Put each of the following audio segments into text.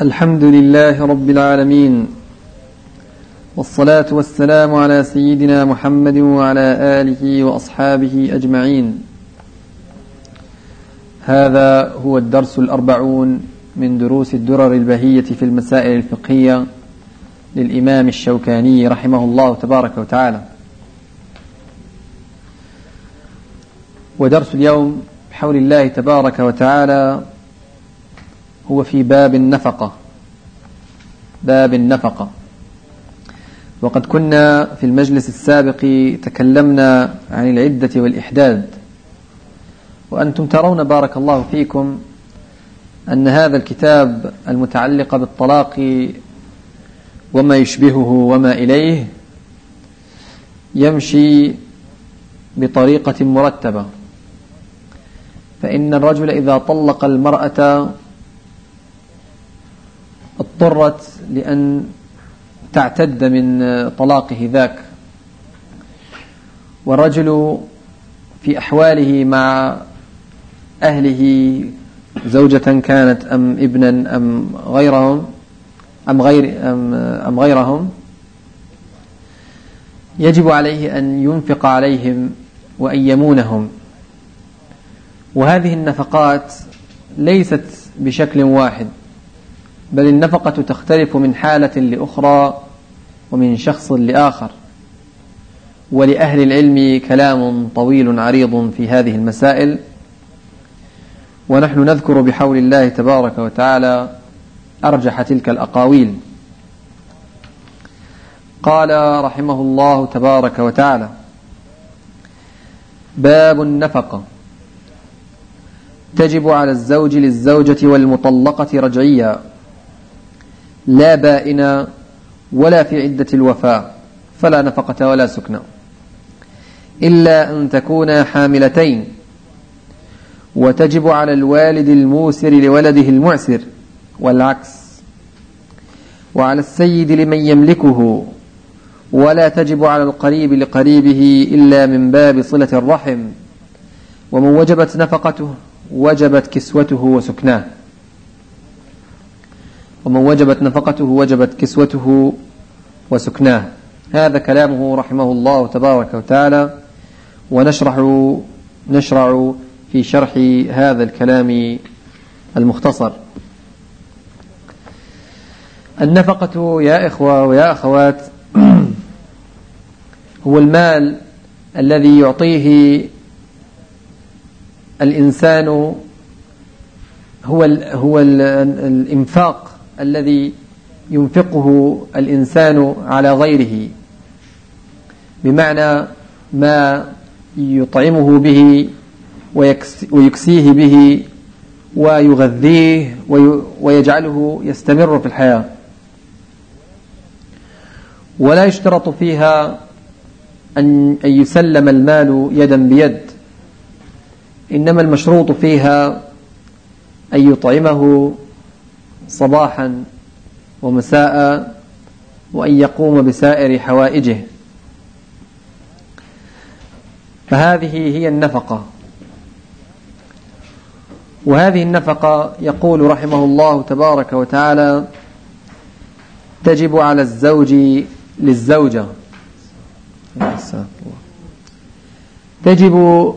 الحمد لله رب العالمين والصلاة والسلام على سيدنا محمد وعلى آله وأصحابه أجمعين. هذا هو الدرس الأربعون من دروس الدرر البهية في المسائل الفقهية للإمام الشوكاني رحمه الله تبارك وتعالى. ودرس اليوم بحول الله تبارك وتعالى هو في باب النفقة. باب النفقة. وقد كنا في المجلس السابق تكلمنا عن العدة والإحداد. وأنتم ترون بارك الله فيكم أن هذا الكتاب المتعلق بالطلاق وما يشبهه وما إليه يمشي بطريقة مرتبة. فإن الرجل إذا طلق المرأة اضطرت لأن تعتد من طلاقه ذاك. والرجل في أحواله مع أهله زوجة كانت أم ابنا أم غيرهم أم غير أم, أم غيرهم. يجب عليه أن ينفق عليهم وأن يمونهم. وهذه النفقات ليست بشكل واحد. بل النفقة تختلف من حالة لأخرى ومن شخص لآخر. ولأهل العلم كلام طويل عريض في هذه المسائل. ونحن نذكر بحول الله تبارك وتعالى أرجح تلك الأقاويل. قال رحمه الله تبارك وتعالى باب النفقة. تجب على الزوج للزوجة والمطلقة رجعيا. لا بائنا ولا في عدة الوفاء فلا نفقة ولا سكنى إلا أن تكونا حاملتين وتجب على الوالد الموسر لولده المعسر والعكس. وعلى السيد لمن يملكه ولا تجب على القريب لقريبه إلا من باب صلة الرحم. ومن وجبت نفقته وجبت كسوته وسكناه. ومن وجبت نفقته وجبت كسوته وسكناه. هذا كلامه رحمه الله تبارك وتعالى. ونشرح نشرع في شرح هذا الكلام المختصر. النفقة يا إخوة ويا أخوات هو المال الذي يعطيه الإنسان هو هو الإنفاق الذي ينفقه الإنسان على غيره بمعنى ما يطعمه به ويكسيه به ويغذيه ويجعله يستمر في الحياة. ولا يشترط فيها أن يسلم المال يدا بيد إنما المشروط فيها أن يطعمه صباحا ومساء وأن يقوم بسائر حوائجه. فهذه هي النفقة. وهذه النفقة يقول رحمه الله تبارك وتعالى تجب على الزوج للزوجة. تجب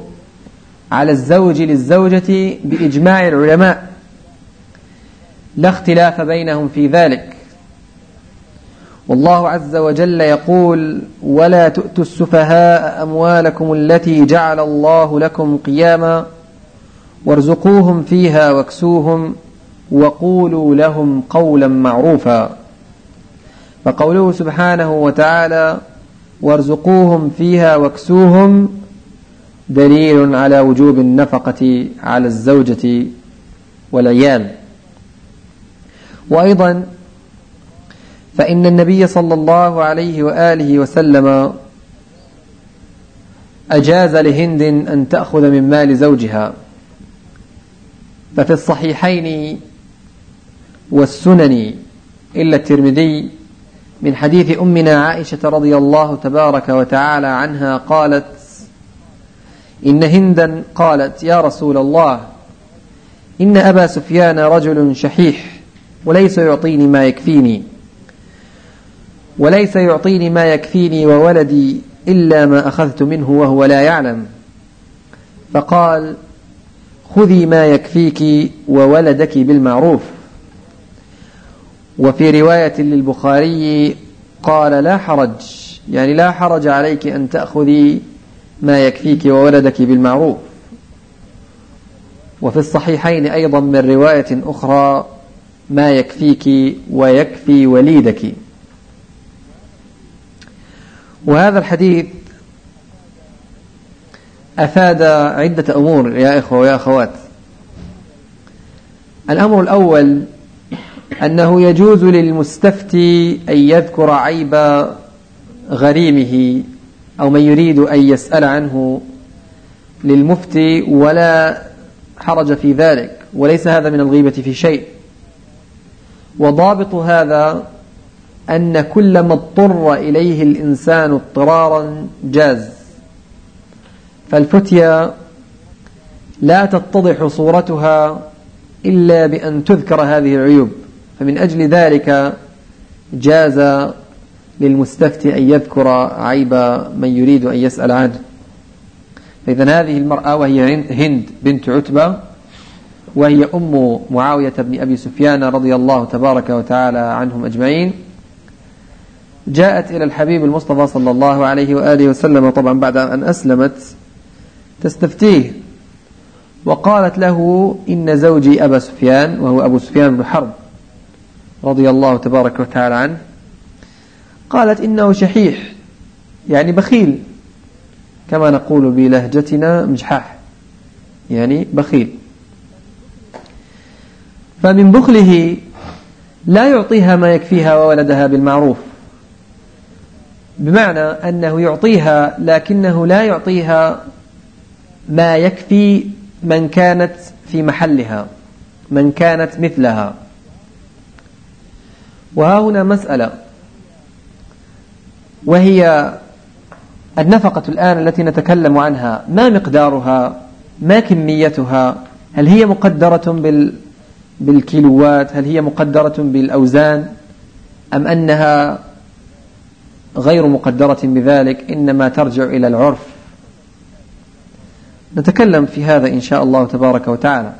على الزوج للزوجة بإجماع العلماء. لا اختلاف بينهم في ذلك. والله عز وجل يقول ولا تؤتوا السفهاء أموالكم التي جعل الله لكم قياما وارزقوهم فيها واكسوهم وقولوا لهم قولا معروفا فقوله سبحانه وتعالى وارزقوهم فيها واكسوهم دليل على وجوب النفقة على الزوجة والعيال. وأيضا فإن النبي صلى الله عليه وآله وسلم أجاز لهند أن تأخذ من مال زوجها. ففي الصحيحين والسنن إلا الترمذي من حديث أمنا عائشة رضي الله تبارك وتعالى عنها قالت إن هندا قالت يا رسول الله إن أبا سفيان رجل شحيح. وليس يعطيني ما يكفيني. وليس يعطيني ما يكفيني وولدي إلا ما أخذت منه وهو لا يعلم. فقال خذي ما يكفيك وولدك بالمعروف. وفي رواية للبخاري قال لا حرج يعني لا حرج عليك أن تأخذي ما يكفيك وولدك بالمعروف. وفي الصحيحين أيضا من رواية أخرى ما يكفيك ويكفي وليدك. وهذا الحديث أفاد عدة أمور يا إخوة ويا أخوات. الأمر الأول أنه يجوز للمستفتي أن يذكر عيب غريمه أو من يريد أن يسأل عنه للمفتي ولا حرج في ذلك وليس هذا من الغيبة في شيء. وضابط هذا أن كل ما اضطر إليه الإنسان اضطرارا جاز. فالفتيا لا تتضح صورتها إلا بأن تذكر هذه العيوب فمن أجل ذلك جاز للمستفتي أن يذكر عيب من يريد أن يسأل عنه. فإذا هذه المرأة وهي هند بنت عتبة وهي أم معاوية بن أبي سفيان رضي الله تبارك وتعالى عنهم أجمعين. جاءت إلى الحبيب المصطفى صلى الله عليه وآله وسلم طبعا بعد أن أسلمت تستفتيه وقالت له إن زوجي أبا سفيان وهو أبو سفيان بن حرب رضي الله تبارك وتعالى عنه قالت إنه شحيح يعني بخيل كما نقول بلهجتنا مجحاح يعني بخيل. فمن بخله لا يعطيها ما يكفيها وولدها بالمعروف. بمعنى أنه يعطيها لكنه لا يعطيها ما يكفي من كانت في محلها من كانت مثلها. وها هنا مسألة وهي النفقة الآن التي نتكلم عنها ما مقدارها؟ ما كميتها؟ هل هي مقدرة بال بالكيلوات هل هي مقدرة بالأوزان أم أنها غير مقدرة بذلك؟ إنما ترجع إلى العرف. نتكلم في هذا إن شاء الله تبارك وتعالى.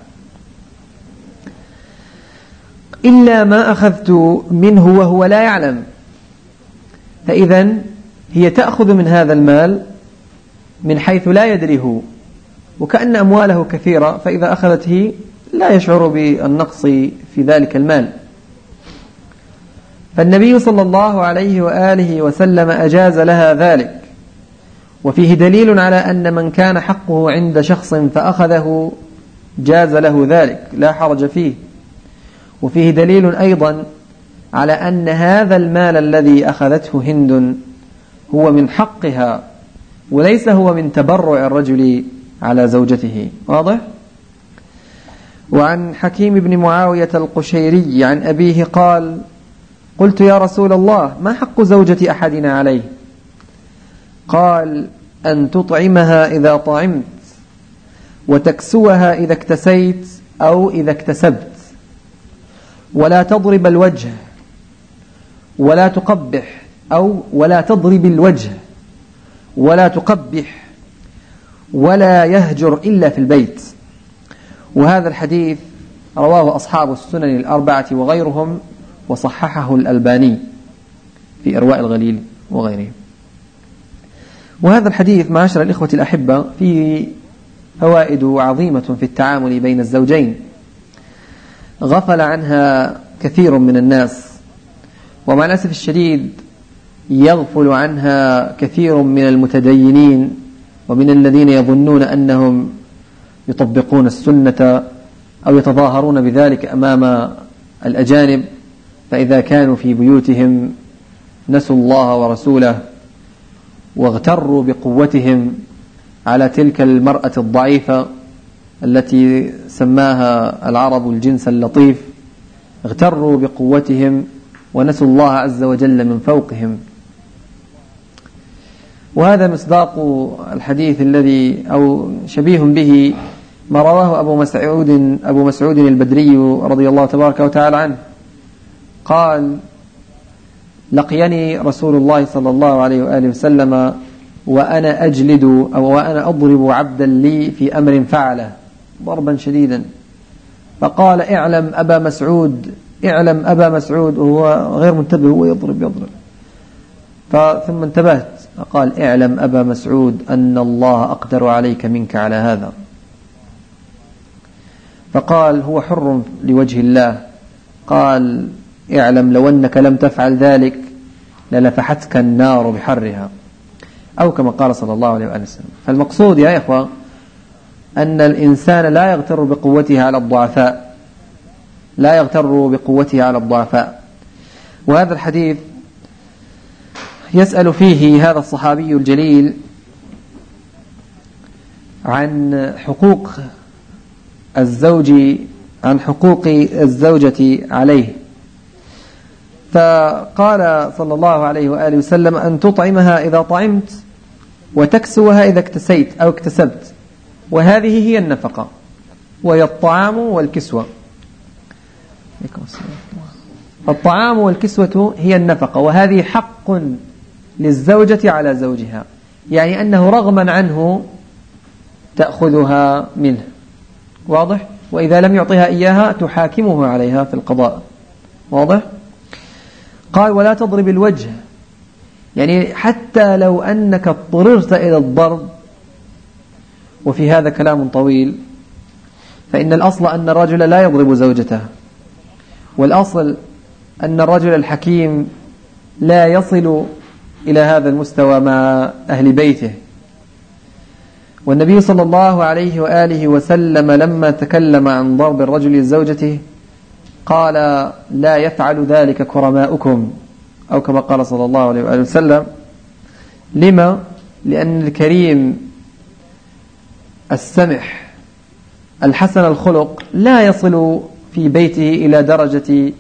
إلا ما أخذت منه وهو لا يعلم. فإذا هي تأخذ من هذا المال من حيث لا يدري هو وكأن أمواله كثيرة فإذا أخذته لا يشعر بالنقص في ذلك المال. فالنبي صلى الله عليه وآله وسلم أجاز لها ذلك. وفيه دليل على أن من كان حقه عند شخص فأخذه جاز له ذلك لا حرج فيه. وفيه دليل أيضا على أن هذا المال الذي أخذته هند هو من حقها وليس هو من تبرع الرجل على زوجته. واضح؟ وعن حكيم بن معاوية القشيري عن أبيه قال قلت يا رسول الله ما حق زوجة أحدنا عليه؟ قال أن تطعمها إذا طعمت وتكسوها إذا اكتسيت أو إذا اكتسبت ولا تضرب الوجه ولا تقبح أو ولا تضرب الوجه ولا تقبح ولا يهجر إلا في البيت. وهذا الحديث رواه أصحاب السنن الأربعة وغيرهم وصححه الألباني في إرواء الغليل وغيره وهذا الحديث معاشر الإخوة الأحبة فيه فوائد عظيمة في التعامل بين الزوجين. غفل عنها كثير من الناس ومع الأسف الشديد يغفل عنها كثير من المتدينين ومن الذين يظنون أنهم يطبقون السنة أو يتظاهرون بذلك أمام الأجانب فإذا كانوا في بيوتهم نسوا الله ورسوله واغتروا بقوتهم على تلك المرأة الضعيفة التي سماها العرب الجنس اللطيف اغتروا بقوتهم ونسوا الله عز وجل من فوقهم. وهذا مصداق الحديث الذي أو شبيه به ما رواه أبو مسعود أبو مسعود البدري رضي الله تبارك وتعالى عنه. قال لقيني رسول الله صلى الله عليه وآله وسلم وأنا أجلد أو وأنا أضرب عبدا لي في أمر فعله. ضربا شديدا. فقال اعلم أبا مسعود اعلم أبا مسعود. وهو غير منتبه هو يضرب يضرب. ثم انتبهت. فقال اعلم أبا مسعود أن الله أقدر عليك منك على هذا. فقال هو حر لوجه الله. قال اعلم لو أنك لم تفعل ذلك للفحتك النار بحرها. أو كما قال صلى الله عليه وسلم. فالمقصود يا إخوة أن الإنسان لا يغتر بقوته على الضعفاء. لا يغتر بقوته على الضعفاء. وهذا الحديث يسأل فيه هذا الصحابي الجليل عن حقوق الزوج عن حقوق الزوجة عليه. فقال صلى الله عليه وآله وسلم أن تطعمها إذا طعمت وتكسوها إذا اكتسيت أو اكتسبت. وهذه هي النفقة وهي الطعام والكسوة. الطعام والكسوة هي النفقة وهذه حق للزوجة على زوجها يعني أنه رغما عنه تأخذها منه. واضح؟ وإذا لم يعطيها إياها تحاكمه عليها في القضاء. واضح؟ قال ولا تضرب الوجه. يعني حتى لو أنك اضطررت إلى الضرب وفي هذا كلام طويل فإن الأصل أن الرجل لا يضرب زوجته والأصل أن الرجل الحكيم لا يصل إلى هذا المستوى مع أهل بيته. والنبي صلى الله عليه وآله وسلم لما تكلم عن ضرب الرجل لزوجته قال لا يفعل ذلك كرماؤكم أو كما قال صلى الله عليه وآله وسلم لما؟ لأن الكريم السمح الحسن الخلق لا يصل في بيته إلى درجة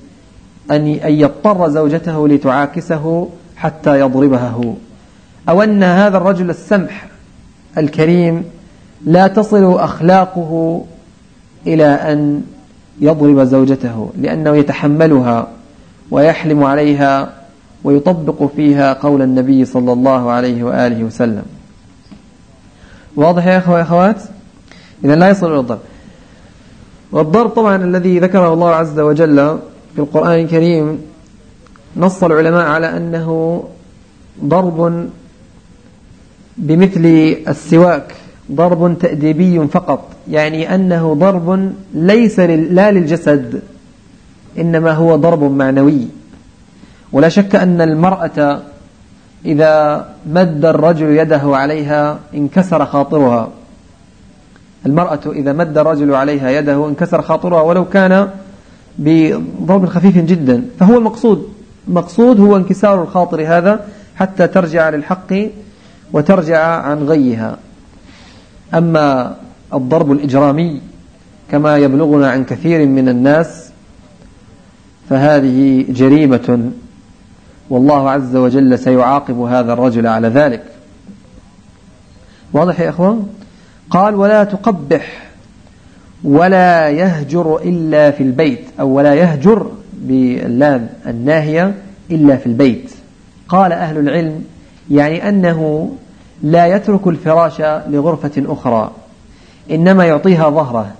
أن يضطر زوجته لتعاكسه حتى يضربها هو أو أن هذا الرجل السمح الكريم لا تصل أخلاقه إلى أن يضرب زوجته لأنه يتحملها ويحلم عليها ويطبق فيها قول النبي صلى الله عليه وآله وسلم. واضح يا أخوة أخوات؟ إذا لا يصل إلى الضرب. والضرب طبعا الذي ذكره الله عز وجل في القرآن الكريم نص العلماء على أنه ضرب بمثل السواك ضرب تأديبي فقط يعني أنه ضرب ليس لا للجسد إنما هو ضرب معنوي. ولا شك أن المرأة إذا مد الرجل يده عليها انكسر خاطرها. المرأة إذا مد الرجل عليها يده انكسر خاطرها ولو كان بضرب خفيف جدا. فهو المقصود المقصود هو انكسار الخاطر هذا حتى ترجع للحق وترجع عن غيها. أما الضرب الإجرامي كما يبلغنا عن كثير من الناس فهذه جريمة والله عز وجل سيعاقب هذا الرجل على ذلك. واضح يا أخوان؟ قال ولا تقبح ولا يهجر إلا في البيت أو ولا يهجر باللام الناهية إلا في البيت. قال أهل العلم يعني أنه لا يترك الفراش لغرفة أخرى إنما يعطيها ظهره.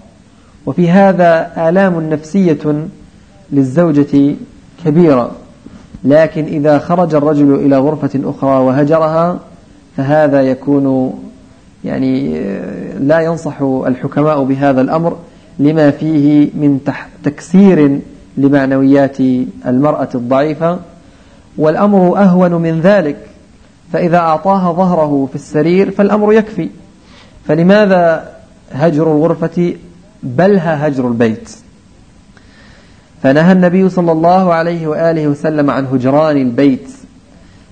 وفي هذا آلام نفسية للزوجة كبيرة. لكن إذا خرج الرجل إلى غرفة أخرى وهجرها فهذا يكون يعني لا ينصح الحكماء بهذا الأمر لما فيه من تكسير لمعنويات المرأة الضعيفة. والأمر أهون من ذلك. فإذا أعطاها ظهره في السرير فالأمر يكفي. فلماذا هجر الغرفة؟ بلها هجر البيت. فنهى النبي صلى الله عليه وآله وسلم عن هجران البيت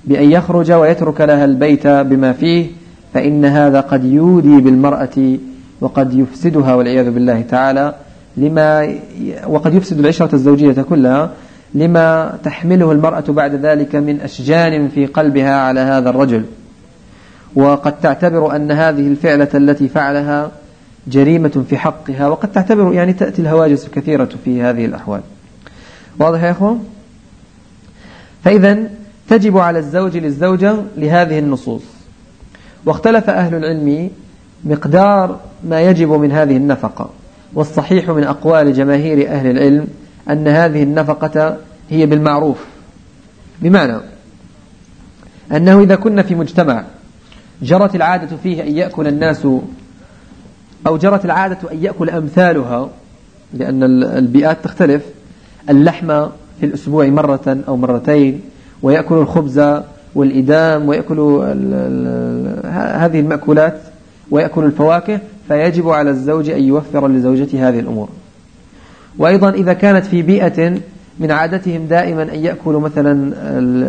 بأن يخرج ويترك لها البيت بما فيه فإن هذا قد يودي بالمرأة وقد يفسدها والعياذ بالله تعالى لما وقد يفسد العشرة الزوجية كلها لما تحمله المرأة بعد ذلك من أشجان في قلبها على هذا الرجل. وقد تعتبر أن هذه الفعلة التي فعلها جريمة في حقها وقد تعتبر يعني تأتي الهواجس كثيرة في هذه الأحوال. واضح يا أخوان؟ فإذا تجب على الزوج للزوجة لهذه النصوص. واختلف أهل العلم مقدار ما يجب من هذه النفقة والصحيح من أقوال جماهير أهل العلم أن هذه النفقة هي بالمعروف. بمعنى أنه إذا كنا في مجتمع جرت العادة فيه أن يأكل الناس أو جرت العادة أن يأكل أمثالها لأن البيئات تختلف اللحم في الأسبوع مرة أو مرتين ويأكل الخبز والإدام ويأكل هذه المأكولات ويأكل الفواكه فيجب على الزوج أن يوفر لزوجته هذه الأمور. وأيضا إذا كانت في بيئة من عادتهم دائما أن يأكلوا مثلا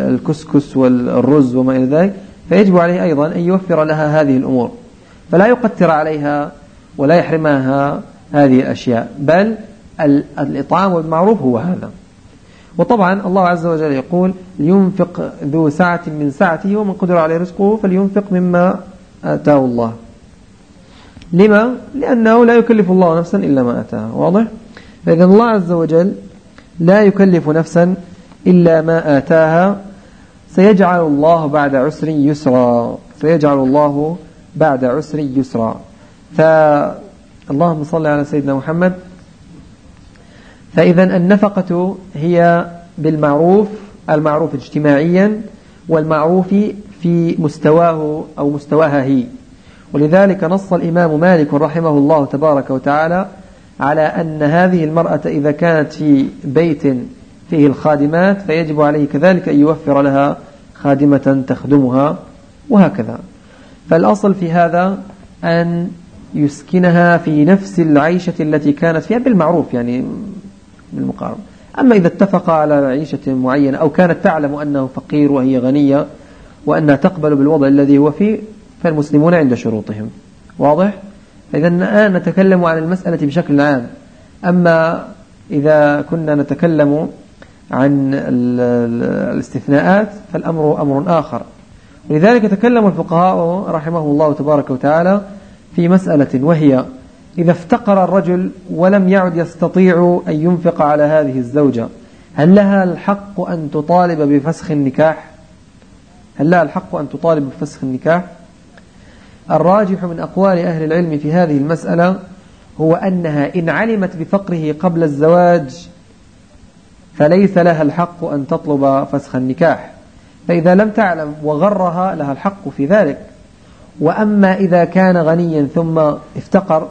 الكسكس والرز وما إلى ذلك فيجب عليه أيضا أن يوفر لها هذه الأمور فلا يقتر عليها ولا يحرمها هذه الأشياء بل الإطعام بالمعروف هو هذا وطبعا الله عز وجل يقول لينفق ذو سعة من سعته ومن قدر عليه رزقه فلينفق مما آتاه الله لما؟ لأنه لا يكلف الله نفسا إلا ما أتاها واضح؟ فإذا الله عز وجل لا يكلف نفسا إلا ما آتاها سيجعل الله بعد عسر يسرا. سيجعل الله بعد عسر يسرا. فاللهم صل على سيدنا محمد. فإذا النفقة هي بالمعروف المعروف اجتماعيا والمعروف في مستواه أو مستواها هي. ولذلك نص الإمام مالك رحمه الله تبارك وتعالى على أن هذه المرأة إذا كانت في بيت فيه الخادمات فيجب عليه كذلك أن يوفر لها خادمة تخدمها وهكذا. فالأصل في هذا أن يسكنها في نفس العيشة التي كانت فيها بالمعروف يعني بالمقارنة أما إذا اتفق على عيشة معينة أو كانت تعلم أنه فقير وهي غنية وأنها تقبل بالوضع الذي هو فيه فالمسلمون عند شروطهم. واضح؟ إذا الآن نتكلم عن المسألة بشكل عام. أما إذا كنا نتكلم عن الاستثناءات فالأمر أمر آخر. ولذلك تكلم الفقهاء رحمه الله تبارك وتعالى في مسألة وهي إذا افتقر الرجل ولم يعد يستطيع أن ينفق على هذه الزوجة هل لها الحق أن تطالب بفسخ النكاح؟ هل لها الحق أن تطالب بفسخ النكاح؟ الراجح من أقوال أهل العلم في هذه المسألة هو أنها إن علمت بفقره قبل الزواج فليس لها الحق أن تطلب فسخ النكاح. فإذا لم تعلم وغرها لها الحق في ذلك. وأما إذا كان غنيا ثم افتقر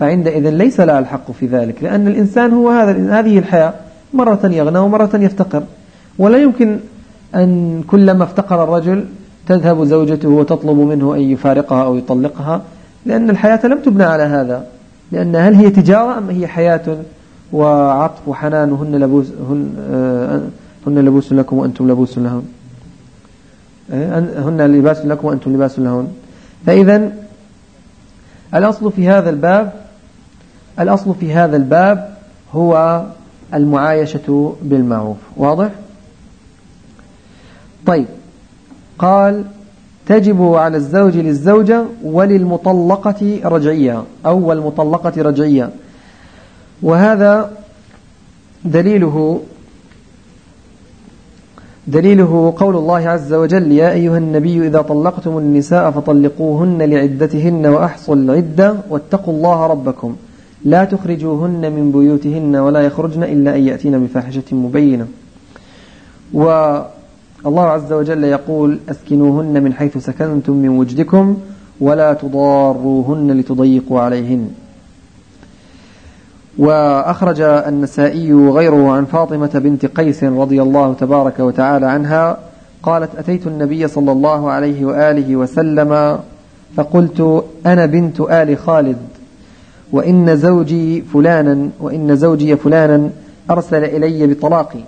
فعندئذ ليس لها الحق في ذلك لأن الإنسان هو هذا هذه الحياة مرة يغنى ومرة يفتقر. ولا يمكن أن كلما افتقر الرجل تذهب زوجته وتطلب منه أن يفارقها أو يطلقها لأن الحياة لم تبنى على هذا. لأن هل هي تجارة أم هي حياة وعطف وحنان وهن لبوس هن, آه، هن لبوس لكم وأنتم لبوس لهن آه، هن لباس لكم وأنتم لباس لهن. فإذا الأصل في هذا الباب الأصل في هذا الباب هو المعايشة بالمعروف. واضح؟ طيب. قال تجب على الزوج للزوجة وللمطلقة رجعية أو والمطلقة رجعية. وهذا دليله دليله قول الله عز وجل يا أيها النبي إذا طلقتم النساء فطلقوهن لعدتهن وأحصوا العدة واتقوا الله ربكم. لا تخرجوهن من بيوتهن ولا يخرجن إلا أن يأتين بفاحشة مبينة. الله عز وجل يقول أسكنوهن من حيث سكنتم من وجدكم ولا تضاروهن لتضيقوا عليهن. وأخرج النسائي غيره عن فاطمة بنت قيس رضي الله تبارك وتعالى عنها قالت أتيت النبي صلى الله عليه وآله وسلم فقلت أنا بنت آل خالد وإن زوجي فلانا وإن زوجي فلانا أرسل إلي بطلاقي.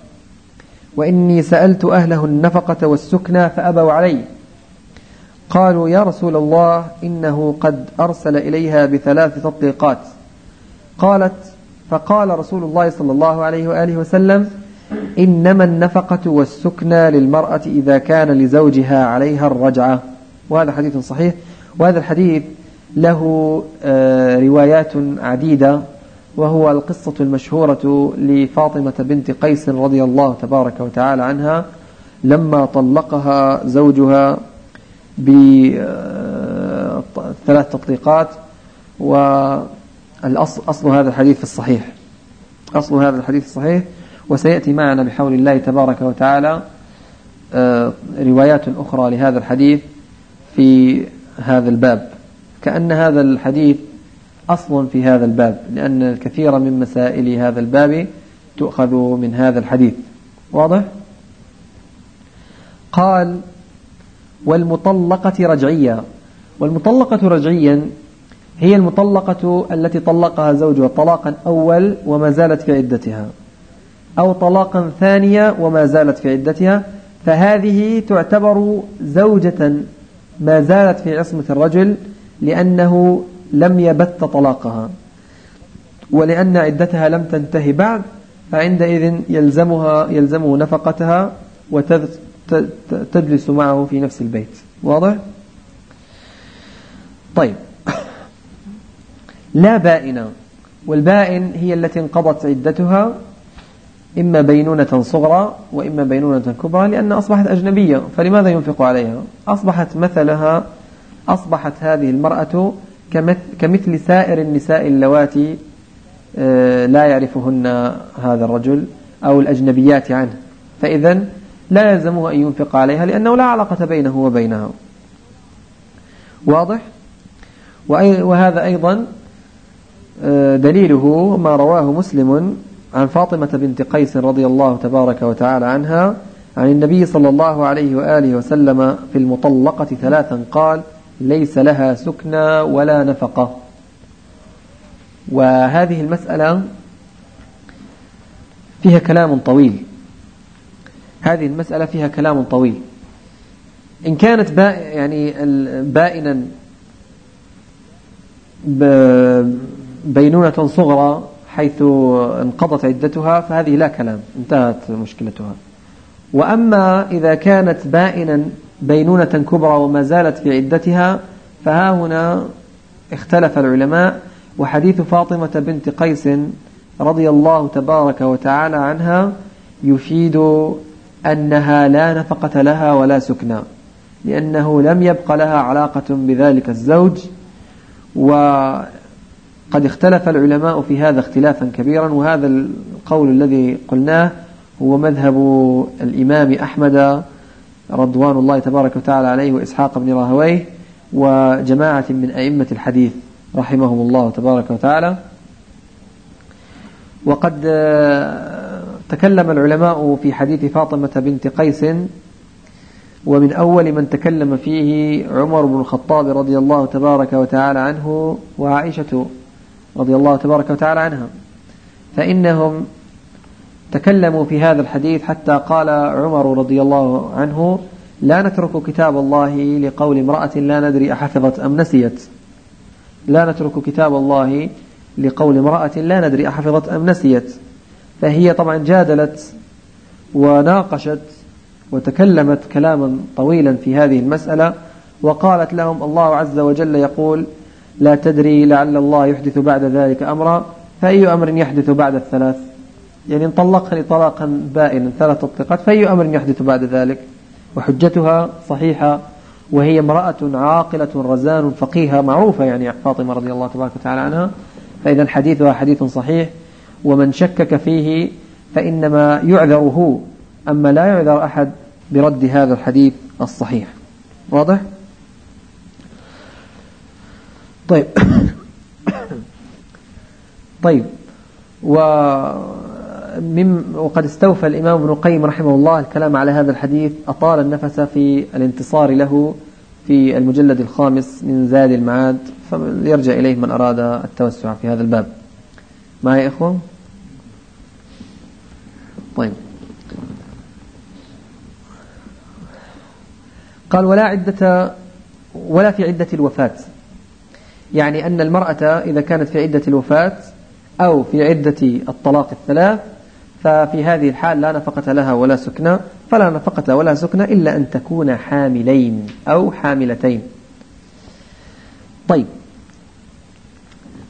وإني سألت أهله النفقة والسكنى فأبوا علي. قالوا يا رسول الله إنه قد أرسل إليها بثلاث تطليقات قالت فقال رسول الله صلى الله عليه وآله وسلم إنما النفقة والسكنى للمرأة إذا كان لزوجها عليها الرجعة. وهذا حديث صحيح. وهذا الحديث له آه، روايات عديدة. وهو القصة المشهورة لفاطمة بنت قيس رضي الله تبارك وتعالى عنها لما طلقها زوجها بثلاث تطليقات والأصل أصل هذا الحديث الصحيح. أصل هذا الحديث الصحيح وسيأتي معنا بحول الله تبارك وتعالى آه، روايات أخرى لهذا الحديث في هذا الباب. كأن هذا الحديث أصل في هذا الباب لأن الكثير من مسائل هذا الباب تؤخذ من هذا الحديث. واضح؟ قال والمطلقة رجعية. والمطلقة رجعيا هي المطلقة التي طلقها زوجها طلاقا أول وما زالت في عدتها أو طلاقا ثانية وما زالت في عدتها. فهذه تعتبر زوجة ما زالت في عصمة الرجل لأنه لم يبت طلاقها. ولأن عدتها لم تنتهي بعد فعندئذ يلزمها يلزمه نفقتها وتجلس معه في نفس البيت. واضح؟ طيب. لا بائنة والبائن هي التي انقضت عدتها إما بينونة صغرى وإما بينونة كبرى لأن أصبحت أجنبية فلماذا ينفق عليها؟ أصبحت مثلها أصبحت هذه المرأة كمثل سائر النساء اللواتي آه، لا يعرفهن هذا الرجل أو الأجنبيات عنه. فإذا لا يلزمه أن ينفق عليها لأنه لا علاقة بينه وبينها. واضح؟ وهذا أيضا آه، دليله ما رواه مسلم عن فاطمة بنت قيس رضي الله تبارك وتعالى عنها عن النبي صلى الله عليه وآله وسلم في المطلقة ثلاثا قال ليس لها سكنى ولا نفقة. وهذه المسألة فيها كلام طويل. هذه المسألة فيها كلام طويل. إن كانت يعني بائنا بينونة صغرى حيث انقضت عدتها فهذه لا كلام انتهت مشكلتها. وأما إذا كانت بائنا بينونة كبرى وما زالت في عدتها فها هنا اختلف العلماء وحديث فاطمة بنت قيس رضي الله تبارك وتعالى عنها يفيد أنها لا نفقة لها ولا سكنى لأنه لم يبق لها علاقة بذلك الزوج وقد اختلف العلماء في هذا اختلافا كبيرا وهذا القول الذي قلناه هو مذهب الإمام أحمد رضوان الله تبارك وتعالى عليه وإسحاق بن راهويه وجماعة من أئمة الحديث رحمهم الله تبارك وتعالى. وقد آه، تكلم العلماء في حديث فاطمة بنت قيس ومن أول من تكلم فيه عمر بن الخطاب رضي الله تبارك وتعالى عنه وعائشة رضي الله تبارك وتعالى عنها. فإنهم تكلموا في هذا الحديث حتى قال عمر رضي الله عنه لا نترك كتاب الله لقول امرأة لا ندري أحفظت أم نسيت. لا نترك كتاب الله لقول امرأة لا ندري أحفظت أم نسيت. فهي طبعا جادلت وناقشت وتكلمت كلاما طويلا في هذه المسألة وقالت لهم الله عز وجل يقول لا تدري لعل الله يحدث بعد ذلك أمرا فأي أمر يحدث بعد الثلاث؟ يعني انطلقها طلاقا بائنا ثلاث تطلقات فأي أمر يحدث بعد ذلك؟ وحجتها صحيحة وهي امرأة عاقلة رزان فقيهة معروفة يعني فاطمة رضي الله تبارك وتعالى عنها. فإذا حديثها حديث صحيح ومن شكك فيه فإنما يعذر هو أما لا يعذر أحد برد هذا الحديث الصحيح. واضح؟ طيب. طيب. و وقد استوفى الإمام ابن القيم رحمه الله الكلام على هذا الحديث أطال النفس في الانتصار له في المجلد الخامس من زاد المعاد فيرجع إليه من أراد التوسع في هذا الباب. معي إخوة؟ طيب. قال ولا عدة ولا في عدة الوفاة. يعني أن المرأة إذا كانت في عدة الوفاة أو في عدة الطلاق الثلاث ففي هذه الحال لا نفقة لها ولا سكنى فلا نفقة ولا سكنى إلا أن تكون حاملين أو حاملتين. طيب.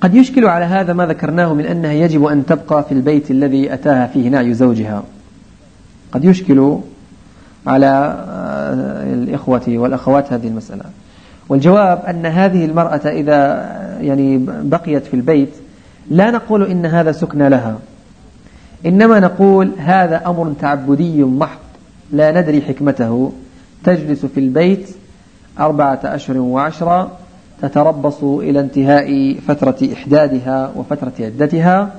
قد يشكل على هذا ما ذكرناه من أنها يجب أن تبقى في البيت الذي أتاها فيه نعي زوجها. قد يشكل على الإخوة والأخوات هذه المسألة. والجواب أن هذه المرأة إذا يعني بقيت في البيت لا نقول إن هذا سكن لها. إنما نقول هذا أمر تعبدي محض لا ندري حكمته. تجلس في البيت أربعة أشهر وعشرة تتربص إلى انتهاء فترة إحدادها وفترة عدتها.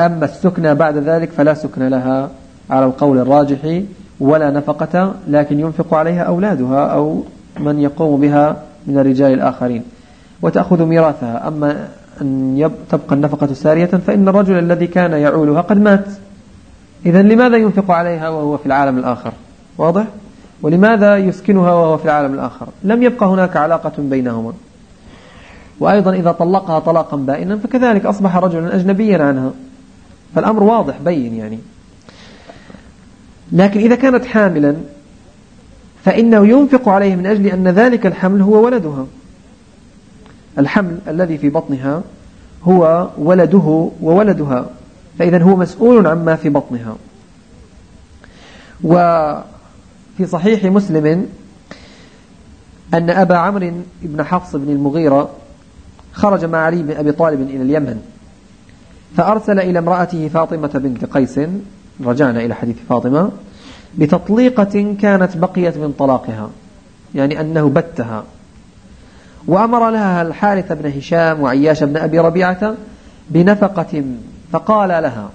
أما السكنى بعد ذلك فلا سكن لها على القول الراجح ولا نفقة لكن ينفق عليها أولادها أو من يقوم بها من الرجال الآخرين. وتأخذ ميراثها. أما أن تبقى النفقة سارية فإن الرجل الذي كان يعولها قد مات. إذا لماذا ينفق عليها وهو في العالم الآخر؟ واضح؟ ولماذا يسكنها وهو في العالم الآخر؟ لم يبقى هناك علاقة بينهما. وأيضا إذا طلقها طلاقا بائنا فكذلك أصبح رجلا أجنبيا عنها. فالأمر واضح بين يعني. لكن إذا كانت حاملا فإنه ينفق عليه من أجل أن ذلك الحمل هو ولدها. الحمل الذي في بطنها هو ولده وولدها. فإذا هو مسؤول عما في بطنها. وفي صحيح مسلم أن أبا عمرو بن حفص بن المغيرة خرج مع علي بن أبي طالب إلى اليمن فأرسل إلى امرأته فاطمة بنت قيس. رجعنا إلى حديث فاطمة. بتطليقة كانت بقيت من طلاقها يعني أنه بتها. وأمر لها الحارث بن هشام وعياش بن أبي ربيعة بنفقة فقال لها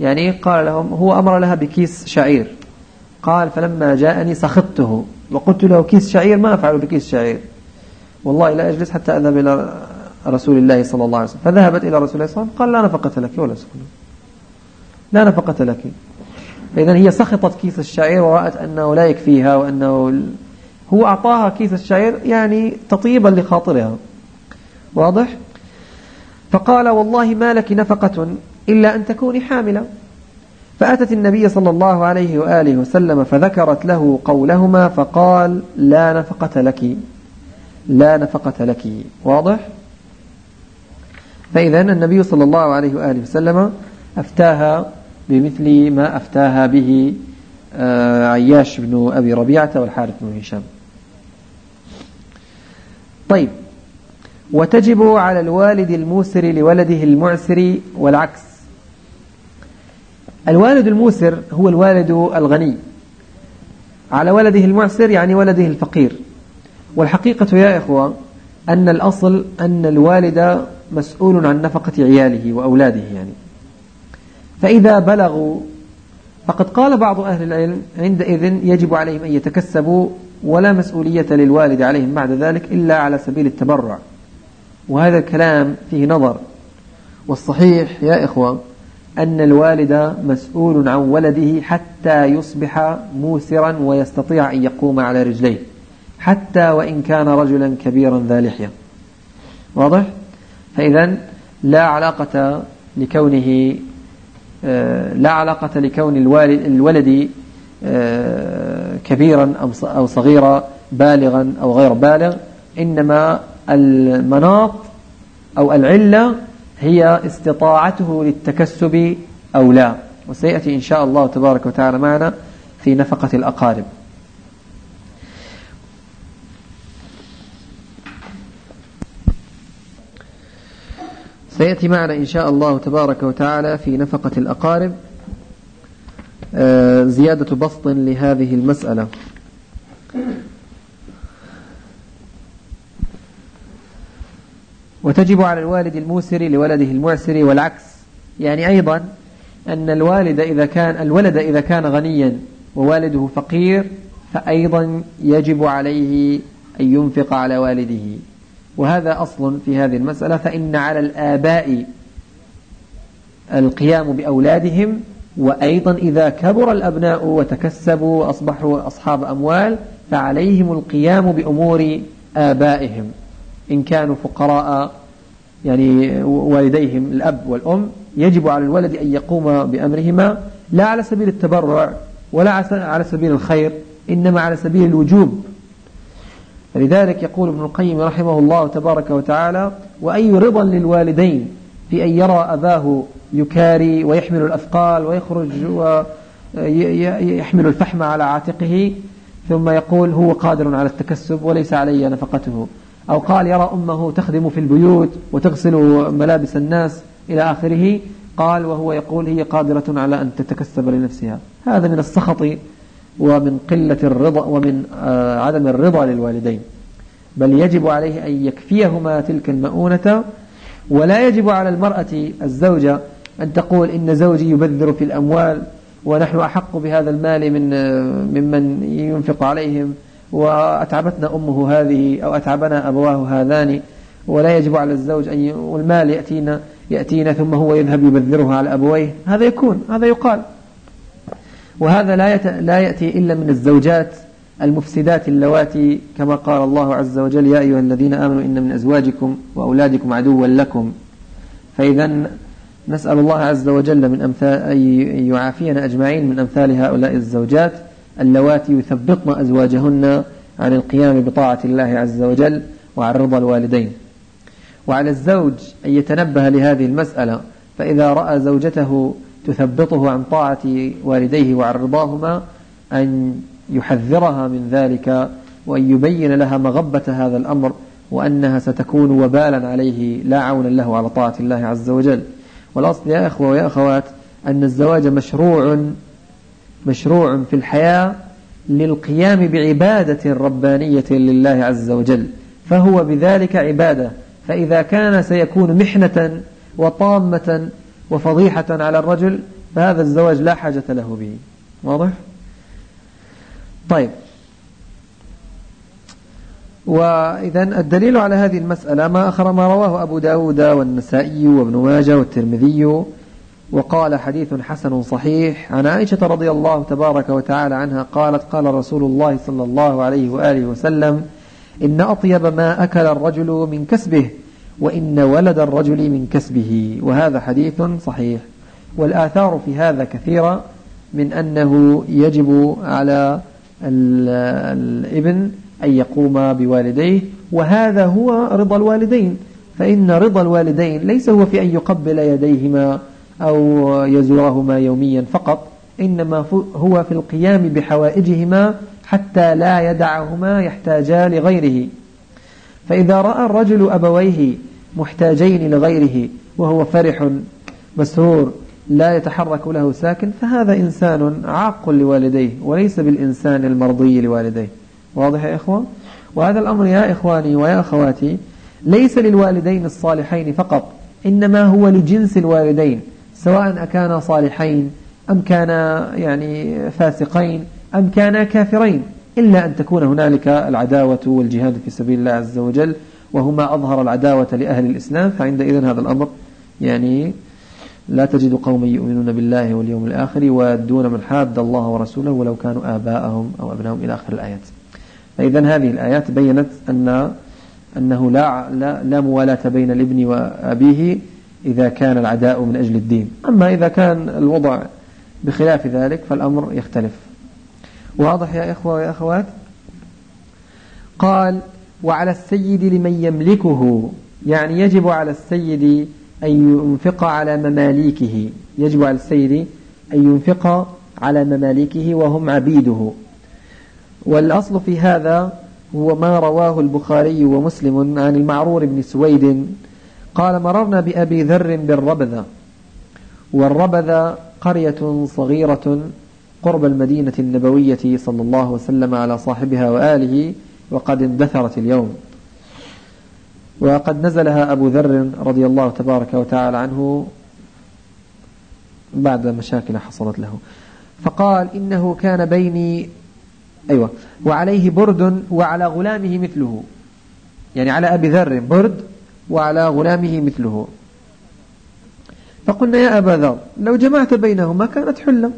يعني قال لهم هو أمر لها بكيس شعير. قال فلما جاءني سخطته وقلت له كيس شعير؟ ما أفعل بكيس شعير. والله لا أجلس حتى أذهب إلى رسول الله صلى الله عليه وسلم. فذهبت إلى رسول الله صلى الله عليه وسلم قال لا نفقة لك ولا سكن لا نفقة لك. فإذا هي سخطت كيس الشعير ورأت أنه لا يكفيها وأنه هو أعطاها كيس الشعير يعني تطيبا لخاطرها. واضح؟ فقال والله ما لك نفقة إلا أن تكوني حاملة. فأتت النبي صلى الله عليه وآله وسلم فذكرت له قولهما فقال لا نفقة لك. لا نفقة لك. واضح؟ فإذا النبي صلى الله عليه وآله وسلم أفتاها بمثل ما أفتاها به آه، عياش بن أبي ربيعة والحارث بن هشام. طيب. وتجب على الوالد الموسر لولده المعسر والعكس. الوالد الموسر هو الوالد الغني. على ولده المعسر يعني ولده الفقير. والحقيقة يا إخوة أن الأصل أن الوالد مسؤول عن نفقة عياله وأولاده يعني. فإذا بلغوا فقد قال بعض أهل العلم عندئذ يجب عليهم أن يتكسبوا ولا مسؤولية للوالد عليهم بعد ذلك إلا على سبيل التبرع. وهذا الكلام فيه نظر. والصحيح يا إخوة أن الوالد مسؤول عن ولده حتى يصبح موسرا ويستطيع أن يقوم على رجليه حتى وإن كان رجلا كبيرا ذا لحية. واضح؟ فإذا لا علاقة لكونه آه، لا علاقة لكون الوالد الولد كبيرا أو صغيرا بالغا أو غير بالغ. إنما المناط أو العلة هي استطاعته للتكسب أو لا. وسيأتي إن شاء الله تبارك وتعالى معنا في نفقة الأقارب. سيأتي معنا إن شاء الله تبارك وتعالى في نفقة الأقارب. آه، زيادة بسط لهذه المسألة. وتجب على الوالد الموسر لولده المعسر والعكس. يعني أيضا أن الوالد إذا كان الولد إذا كان غنيا ووالده فقير فأيضا يجب عليه أن ينفق على والده. وهذا أصل في هذه المسألة فإن على الآباء القيام بأولادهم وأيضا إذا كبر الأبناء وتكسبوا وأصبحوا أصحاب أموال فعليهم القيام بأمور آبائهم. إن كانوا فقراء يعني والديهم الأب والأم يجب على الولد أن يقوم بأمرهما. لا على سبيل التبرع ولا على سبيل الخير إنما على سبيل الوجوب. فلذلك يقول ابن القيم رحمه الله تبارك وتعالى وأي رضا للوالدين في أن يرى أباه يكاري ويحمل الأثقال ويخرج يحمل الفحم على عاتقه ثم يقول هو قادر على التكسب وليس علي نفقته. أو قال يرى أمه تخدم في البيوت وتغسل ملابس الناس إلى آخره قال وهو يقول هي قادرة على أن تتكسب لنفسها. هذا من السخط ومن قلة الرضا ومن آه، عدم الرضا للوالدين. بل يجب عليه أن يكفيهما تلك المؤونة ولا يجب على المرأة الزوجة أن تقول إن زوجي يبذر في الأموال ونحن أحق بهذا المال من ممن ينفق عليهم وأتعبتنا أمه هذه أو أتعبنا أبواه هذان ولا يجب على الزوج أن. والمال يأتينا يأتينا ثم هو يذهب يبذرها على أبويه هذا يكون هذا يقال وهذا لا. لا يأتي إلا من الزوجات المفسدات اللواتي كما قال الله عز وجل يا أيها الذين آمنوا إن من أزواجكم وأولادكم عدوا لكم. فإذا نسأل الله عز وجل من أمثال أن يعافينا أجمعين من أمثال هؤلاء الزوجات اللواتي يثبطن أزواجهن عن القيام بطاعة الله عز وجل وعن رضا الوالدين. وعلى الزوج أن يتنبه لهذه المسألة فإذا رأى زوجته تثبطه عن طاعة والديه وعن رضاهما أن يحذرها من ذلك وأن يبين لها مغبة هذا الأمر وأنها ستكون وبالا عليه لا عونا له على طاعة الله عز وجل. والأصل يا أخوة ويا أخوات أن الزواج مشروع مشروع في الحياة للقيام بعبادة ربانية لله عز وجل فهو بذلك عبادة. فإذا كان سيكون محنة وطامة وفضيحة على الرجل فهذا الزواج لا حاجة له به. واضح؟ طيب. وإذا الدليل على هذه المسألة ما أخر ما رواه أبو داود والنسائي وابن ماجه والترمذي وقال حديث حسن صحيح عن عائشة رضي الله تبارك وتعالى عنها قالت قال رسول الله صلى الله عليه وآله وسلم إن أطيب ما أكل الرجل من كسبه وإن ولد الرجل من كسبه. وهذا حديث صحيح. والآثار في هذا كثيرة من أنه يجب على الابن أن يقوم بوالديه وهذا هو رضا الوالدين. فإن رضا الوالدين ليس هو في أن يقبل يديهما أو يزورهما يوميا فقط إنما هو في القيام بحوائجهما حتى لا يدعهما يحتاجا لغيره. فإذا رأى الرجل أبويه محتاجين لغيره وهو فرح مسرور. لا يتحرك له ساكن فهذا إنسان عاق لوالديه وليس بالإنسان المرضي لوالديه. واضح يا إخوة؟ وهذا الأمر يا إخواني ويا أخواتي ليس للوالدين الصالحين فقط إنما هو لجنس الوالدين سواء أكانا صالحين أم كانا يعني فاسقين أم كانا كافرين إلا أن تكون هنالك العداوة والجهاد في سبيل الله عز وجل وهما أظهر العداوة لأهل الإسلام فعندئذ هذا الأمر يعني لا تجد قوما يؤمنون بالله واليوم الآخر ويدون من حاد الله ورسوله ولو كانوا آباءهم أو أبنائهم إلى آخر الآيات. فإذا هذه الآيات بينت أن أنه لا, لا, لا موالاة بين الابن وأبيه إذا كان العداء من أجل الدين. أما إذا كان الوضع بخلاف ذلك فالأمر يختلف. واضح يا إخوة ويا أخوات؟ قال وعلى السيد لمن يملكه. يعني يجب على السيد أن ينفق على مماليكه. يجب على السيد أن ينفق على مماليكه وهم عبيده. والأصل في هذا هو ما رواه البخاري ومسلم عن المعرور بن سويد. قال مررنا بأبي ذر بالربذة. والربذة قرية صغيرة قرب المدينة النبوية صلى الله وسلم على صاحبها وآله وقد اندثرت اليوم. وقد نزلها أبو ذر رضي الله تبارك وتعالى عنه بعد مشاكل حصلت له. فقال إنه كان بيني أيوة وعليه برد وعلى غلامه مثله. يعني على أبي ذر برد وعلى غلامه مثله. فقلنا يا أبا ذر لو جمعت بينهما كانت حلة.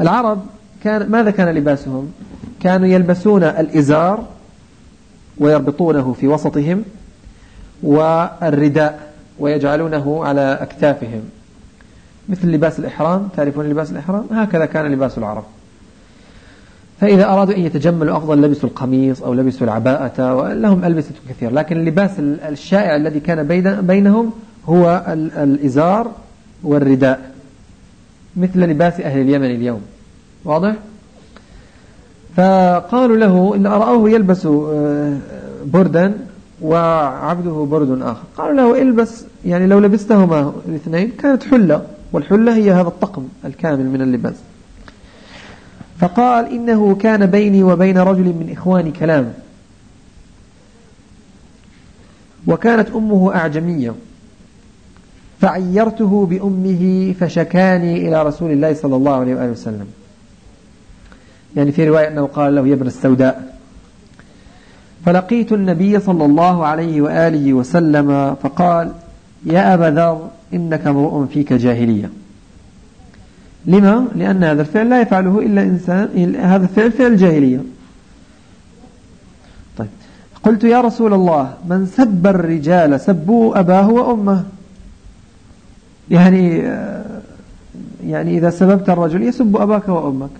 العرب كان ماذا كان لباسهم؟ كانوا يلبسون الإزار ويربطونه في وسطهم والرداء ويجعلونه على أكتافهم. مثل لباس الإحرام تعرفون لباس الإحرام؟ هكذا كان لباس العرب. فإذا أرادوا أن يتجملوا أفضل لبسوا القميص أو لبسوا العباءة ولهم ألبسة كثير لكن اللباس الشائع الذي كان بينهم هو الإزار والرداء مثل لباس أهل اليمن اليوم. واضح؟ فقالوا له إن رأوه يلبس آه، بردا وعبده برد آخر. قالوا له البس يعني لو لبستهما الاثنين كانت حلة والحلة هي هذا الطقم الكامل من اللباس. فقال إنه كان بيني وبين رجل من إخواني كلام. وكانت أمه أعجمية. فعيرته بأمه فشكاني إلى رسول الله صلى الله عليه وآله وسلم. يعني في رواية أنه قال له يا ابن السوداء فلقيت النبي صلى الله عليه وآله وسلم فقال يا أبا ذر إنك امرؤ فيك جاهلية. لما؟ لأن هذا الفعل لا يفعله إلا إنسان هذا الفعل فعل جاهلية. طيب قلت يا رسول الله من سب الرجال سبوا أباه وأمه. يعني يعني إذا سببت الرجل يسب أباك وأمك.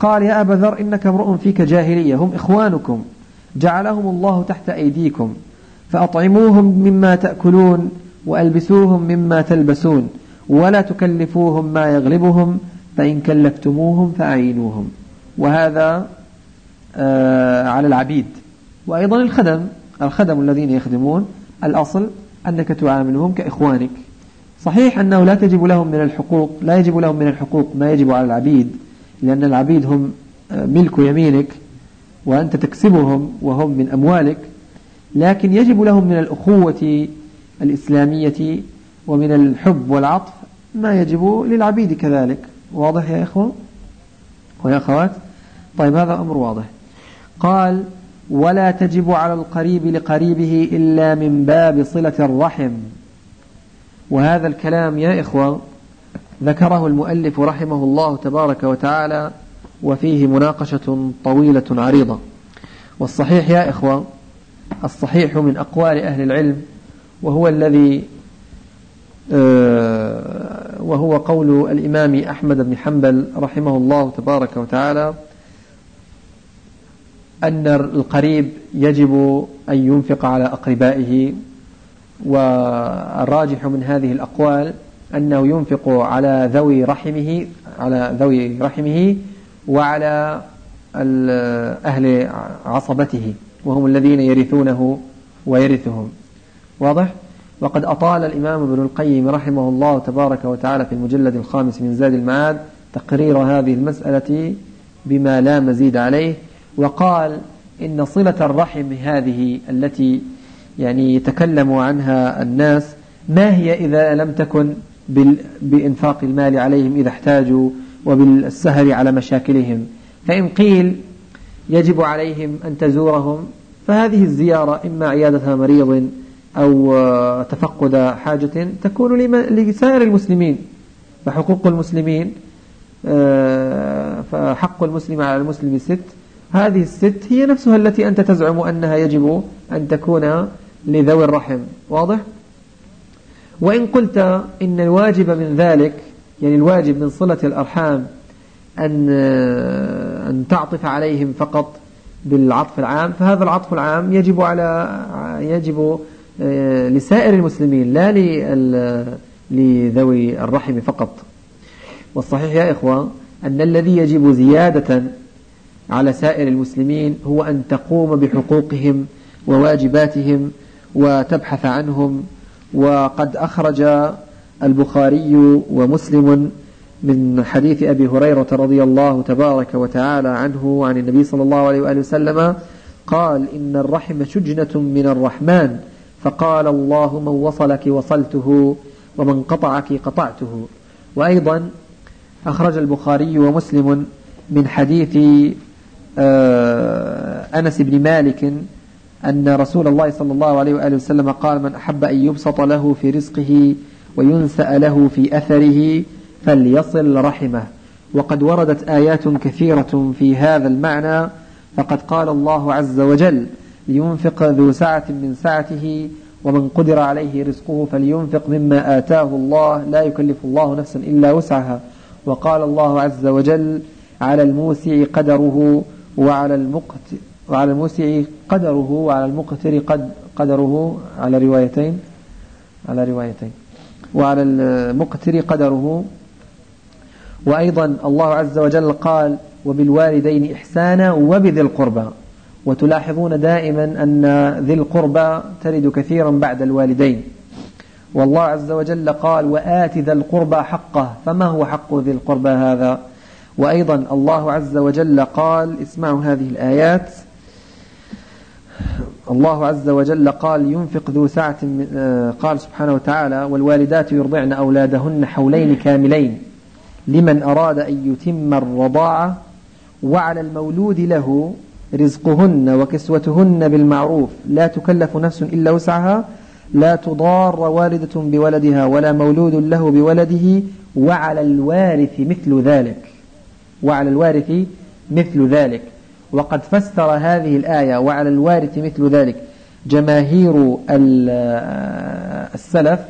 قال يا أبا ذر إنك امرؤ فيك جاهلية هم إخوانكم. جعلهم الله تحت أيديكم. فأطعموهم مما تأكلون وألبسوهم مما تلبسون. ولا تكلفوهم ما يغلبهم فإن كلفتموهم فأعينوهم. وهذا آه على العبيد. وأيضا الخدم الخدم الذين يخدمون. الأصل أنك تعاملهم كإخوانك. صحيح أنه لا تجب لهم من الحقوق لا يجب لهم من الحقوق ما يجب على العبيد. لأن العبيد هم آه، ملك يمينك وأنت تكسبهم وهم من أموالك لكن يجب لهم من الأخوة الإسلامية ومن الحب والعطف ما يجب للعبيد كذلك. واضح يا إخوة؟ ويا أخوات؟ طيب هذا أمر واضح. قال ولا تجب على القريب لقريبه إلا من باب صلة الرحم. وهذا الكلام يا إخوة ذكره المؤلف رحمه الله تبارك وتعالى وفيه مناقشة طويلة عريضة. والصحيح يا إخوة الصحيح من أقوال أهل العلم وهو الذي آه، وهو قول الإمام أحمد بن حنبل رحمه الله تبارك وتعالى أن القريب يجب أن ينفق على أقربائه. والراجح من هذه الأقوال أنه ينفق على ذوي رحمه على ذوي رحمه وعلى أهل عصبته وهم الذين يرثونه ويرثهم واضح؟ وقد أطال الإمام ابن القيم رحمه الله تبارك وتعالى في المجلد الخامس من زاد المعاد تقرير هذه المسألة بما لا مزيد عليه وقال إن صلة الرحم هذه التي يعني يتكلم عنها الناس ما هي إذا لم تكن بإنفاق المال عليهم إذا احتاجوا وبالسهر على مشاكلهم فإن قيل يجب عليهم أن تزورهم فهذه الزيارة إما عيادة مريض أو تفقد حاجة تكون لسائر المسلمين فحقوق المسلمين آه، فحق المسلم على المسلم ست هذه الست هي نفسها التي أنت تزعم أنها يجب أن تكون لذوي الرحم واضح؟ وإن قلت إن الواجب من ذلك يعني الواجب من صلة الأرحام أن أن تعطف عليهم فقط بالعطف العام فهذا العطف العام يجب على يجب آه، لسائر المسلمين لا لذوي الرحم فقط. والصحيح يا إخوة أن الذي يجب زيادة على سائر المسلمين هو أن تقوم بحقوقهم وواجباتهم وتبحث عنهم وقد أخرج البخاري ومسلم من حديث أبي هريرة رضي الله تبارك وتعالى عنه عن النبي صلى الله عليه وآله وسلم قال إن الرحم شجنة من الرحمن فقال الله من وصلك وصلته ومن قطعك قطعته وأيضا أخرج البخاري ومسلم من حديث آه، أنس بن مالك أن رسول الله صلى الله عليه وآله وسلم قال من أحب أن يبسط له في رزقه وينسأ له في أثره فليصل رحمه. وقد وردت آيات كثيرة في هذا المعنى فقد قال الله عز وجل لينفق ذو سعة من سعته ومن قدر عليه رزقه فلينفق مما آتاه الله لا يكلف الله نفسا إلا وسعها وقال الله عز وجل على الموسع قدره وعلى المقتر وعلى الموسع قدره وعلى المقتر قد قدره على روايتين على روايتين. وعلى المقتر قدره. وأيضا الله عز وجل قال وبالوالدين إحسانا وبذي القربى وتلاحظون دائما أن ذي القربى ترد كثيرا بعد الوالدين. والله عز وجل قال وآت ذا القربى حقه فما هو حق ذي القربى هذا؟ وأيضا الله عز وجل قال اسمعوا هذه الآيات الله عز وجل قال ينفق ذو سعة آه، قال سبحانه وتعالى والوالدات يرضعن أولادهن حولين كاملين لمن أراد أن يتم الرضاعة وعلى المولود له رزقهن وكسوتهن بالمعروف لا تكلف نفس إلا وسعها لا تضار والدة بولدها ولا مولود له بولده وعلى الوارث مثل ذلك وعلى الوارث مثل ذلك وقد فسر هذه الآية وعلى الوارث مثل ذلك. جماهير السلف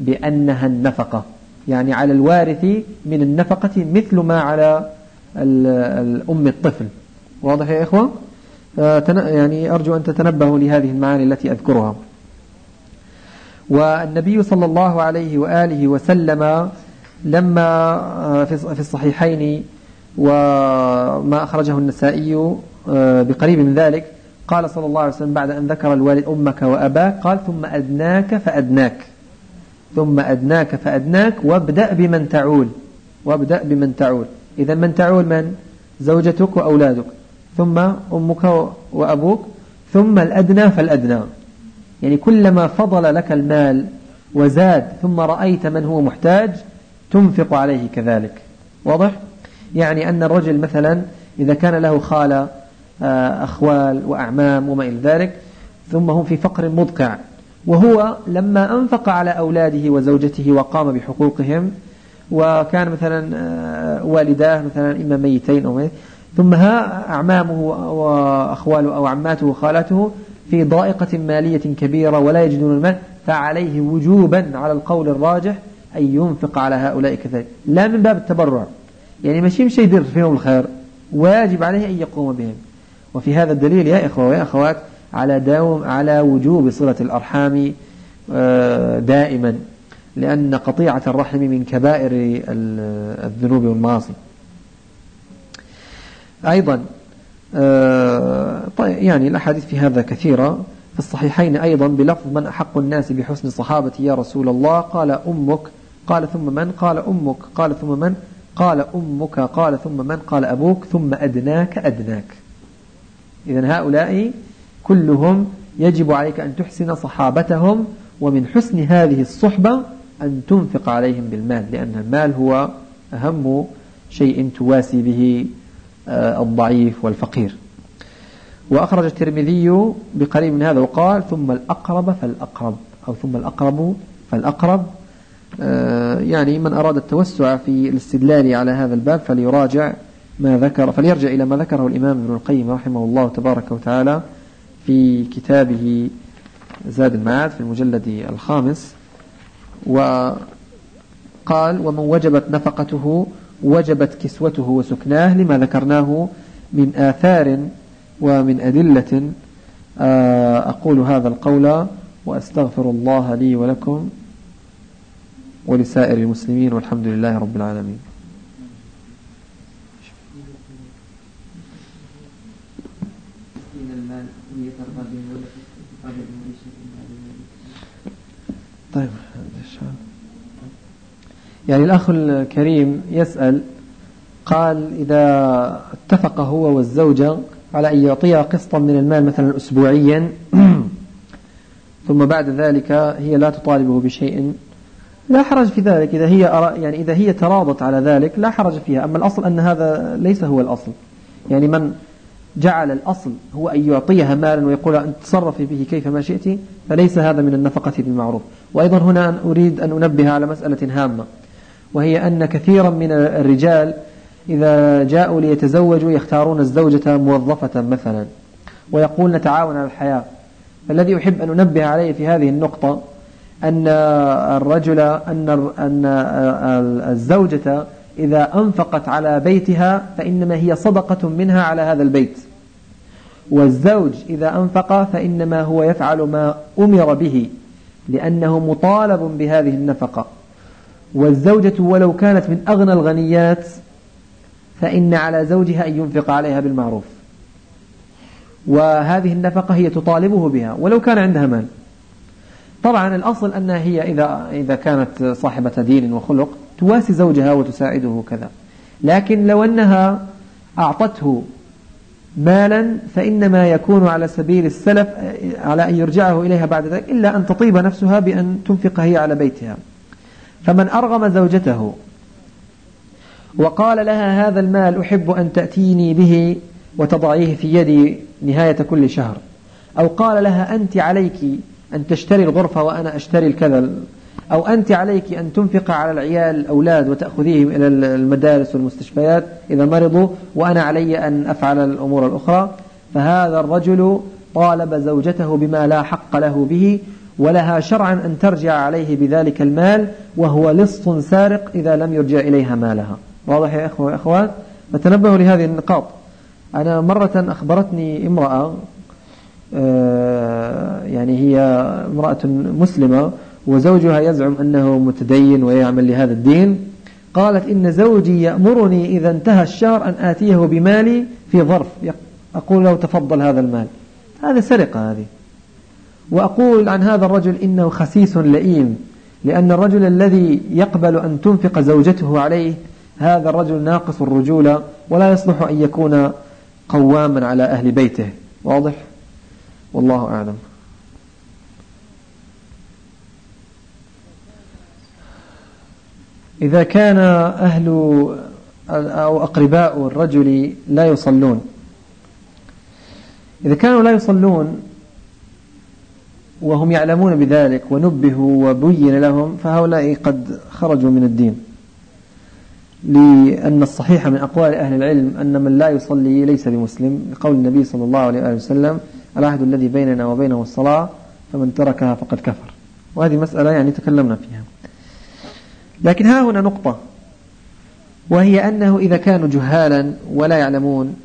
بأنها النفقة. يعني على الوارث من النفقة مثل ما على الأم الطفل. واضح يا إخوة؟ يعني أرجو أن تتنبهوا لهذه المعاني التي أذكرها. والنبي صلى الله عليه وآله وسلم لما آه، في الصحيحين وما أخرجه النسائي آه، بقريب من ذلك قال صلى الله عليه وسلم بعد أن ذكر الوالد أمك وأباك قال ثم أدناك فأدناك. ثم أدناك فأدناك وابدأ بمن تعول. وابدأ بمن تعول. إذا من تعول من؟ زوجتك وأولادك. ثم أمك وأبوك. ثم الأدنى فالأدنى. يعني كلما فضل لك المال وزاد ثم رأيت من هو محتاج تنفق عليه كذلك. واضح؟ يعني أن الرجل مثلا إذا كان له خالة آه، أخوال وأعمام وما إلى ذلك ثم هم في فقر مدقع وهو لما أنفق على أولاده وزوجته وقام بحقوقهم وكان مثلا آه، والداه مثلا إما ميتين أو ميت ثم ها أعمامه وأخواله أو عماته وخالاته في ضائقة مالية كبيرة ولا يجدون المال فعليه وجوبا على القول الراجح أن ينفق على هؤلاء كذلك. لا من باب التبرع. يعني ماشي مشي يدير فيهم الخير واجب عليه أن يقوم بهم. وفي هذا الدليل يا إخوة ويا أخوات على داوم على وجوب صلة الأرحام آه، دائما لأن قطيعة الرحم من كبائر الذنوب والمعاصي. أيضا آه، طيب يعني الأحاديث في هذا كثيرة. في الصحيحين أيضا بلفظ من أحق الناس بحسن صحابتي يا رسول الله قال أمك قال ثم من قال أمك قال ثم من قال أمك قال ثم من قال أبوك ثم أدناك أدناك. إذا هؤلاء كلهم يجب عليك أن تحسن صحابتهم ومن حسن هذه الصحبة أن تنفق عليهم بالمال لأن المال هو أهم شيء تواسي به آه، الضعيف والفقير. وأخرج الترمذي بقريب من هذا وقال ثم الأقرب فالأقرب أو ثم الأقرب فالأقرب آه، يعني من أراد التوسع في الاستدلال على هذا الباب فليراجع ما ذكر فليرجع إلى ما ذكره الإمام ابن القيم رحمه الله تبارك وتعالى في كتابه زاد المعاد في المجلد الخامس وقال ومن وجبت نفقته وجبت كسوته وسكناه لما ذكرناه من آثار ومن أدلة. آه، أقول هذا القول وأستغفر الله لي ولكم ولسائر المسلمين والحمد لله رب العالمين. طيب يعني الأخ الكريم يسأل قال إذا اتفق هو والزوجة على أن يعطيها قسطا من المال مثلا أسبوعيا ثم بعد ذلك هي لا تطالبه بشيء لا حرج في ذلك. إذا هي يعني إذا هي تراضت على ذلك لا حرج فيها. أما الأصل أن هذا ليس هو الأصل. يعني من جعل الأصل هو أن يعطيها مالا ويقول أن تصرفي به كيفما شئت فليس هذا من النفقة بالمعروف. وأيضا هنا أريد أن أنبه على مسألة هامة وهي أن كثيرا من الرجال إذا جاءوا ليتزوجوا يختارون الزوجة موظفة مثلا ويقول نتعاون على الحياة. فالذي أحب أن أنبه عليه في هذه النقطة أن الرجل أن أن الزوجة إذا أنفقت على بيتها فإنما هي صدقة منها على هذا البيت. والزوج إذا أنفق فإنما هو يفعل ما أمر به لأنه مطالب بهذه النفقة. والزوجة ولو كانت من أغنى الغنيات فإن على زوجها أن ينفق عليها بالمعروف. وهذه النفقة هي تطالبه بها ولو كان عندها مال. طبعا الأصل أنها هي إذا, إذا كانت صاحبة دين وخلق تواسي زوجها وتساعده كذا. لكن لو أنها أعطته مالا فإنما يكون على سبيل السلف على أن يرجعه إليها بعد ذلك إلا أن تطيب نفسها بأن تنفق هي على بيتها. فمن أرغم زوجته وقال لها هذا المال أحب أن تأتيني به وتضعيه في يدي نهاية كل شهر أو قال لها أنت عليك أن تشتري الغرفة وأنا أشتري الكذا. أو أنت عليك أن تنفق على العيال الأولاد وتأخذيهم إلى المدارس والمستشفيات إذا مرضوا وأنا علي أن أفعل الأمور الأخرى. فهذا الرجل طالب زوجته بما لا حق له به ولها شرعا أن ترجع عليه بذلك المال وهو لص سارق إذا لم يرجع إليها مالها. واضح يا إخوة وإخوات؟ فتنبهوا لهذه النقاط. أنا مرة أخبرتني امرأة يعني هي امرأة مسلمة وزوجها يزعم أنه متدين ويعمل لهذا الدين. قالت إن زوجي يأمرني إذا انتهى الشهر أن آتيه بمالي في ظرف. أقول له تفضل هذا المال. هذا سرقة هذه. وأقول عن هذا الرجل إنه خسيس لئيم لأن الرجل الذي يقبل أن تنفق زوجته عليه هذا الرجل ناقص الرجولة ولا يصلح أن يكون قواما على أهل بيته. واضح؟ والله أعلم. إذا كان أهل أو أقرباء الرجل لا يصلون إذا كانوا لا يصلون وهم يعلمون بذلك ونبهوا وبين لهم فهؤلاء قد خرجوا من الدين. لأن الصحيح من أقوال أهل العلم أن من لا يصلي ليس بمسلم لقول النبي صلى الله عليه وسلم العهد الذي بيننا وبينه الصلاة فمن تركها فقد كفر. وهذه مسألة يعني تكلمنا فيها. لكن ها هنا نقطة. وهي أنه إذا كانوا جهالا ولا يعلمون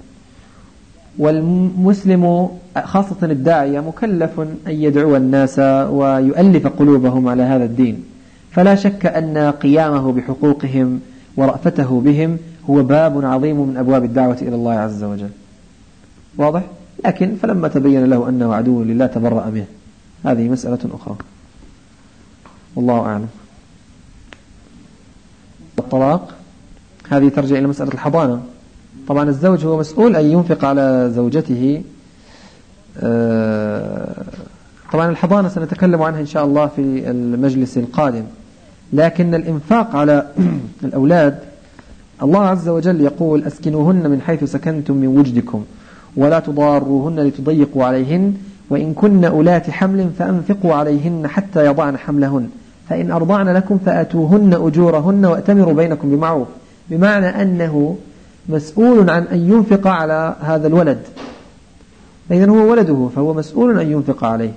والمسلم خاصة الداعية مكلف أن يدعو الناس ويؤلف قلوبهم على هذا الدين. فلا شك أن قيامه بحقوقهم ورأفته بهم هو باب عظيم من أبواب الدعوة إلى الله عز وجل. واضح؟ لكن فلما تبين له أنه عدو لله تبرأ منه. هذه مسألة أخرى. والله أعلم. الطلاق هذه ترجع إلى مسألة الحضانة. طبعا الزوج هو مسؤول أن ينفق على زوجته آه، طبعا الحضانة سنتكلم عنها إن شاء الله في المجلس القادم. لكن الإنفاق على الأولاد الله عز وجل يقول أسكنوهن من حيث سكنتم من وجدكم. ولا تضاروهن لتضيقوا عليهن وإن كن أولات حمل فأنفقوا عليهن حتى يضعن حملهن. فإن أرضعن لكم فأتوهن أجورهن وأتمروا بينكم بمعروف. بمعنى أنه مسؤول عن أن ينفق على هذا الولد. إذن هو ولده فهو مسؤول أن ينفق عليه.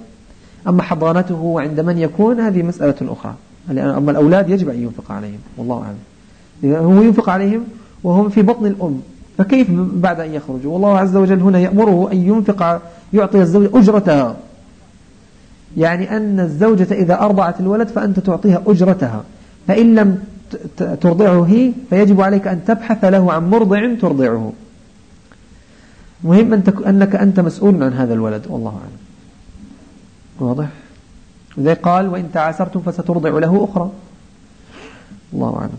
أما حضانته وعند من يكون هذه مسألة أخرى. أما الأولاد يجب أن ينفق عليهم والله أعلم. هو ينفق عليهم وهم في بطن الأم. فكيف بعد أن يخرجوا؟ والله عز وجل هنا يأمره أن ينفق يعطي الزوج أجرتها. يعني أن الزوجة إذا أرضعت الولد فأنت تعطيها أجرتها. فإن لم ترضعه هي فيجب عليك أن تبحث له عن مرضع ترضعه. مهم أنك أنت مسؤول عن هذا الولد والله أعلم. واضح؟ زي قال وإن تعاسرتم فسترضع له أخرى. الله أعلم.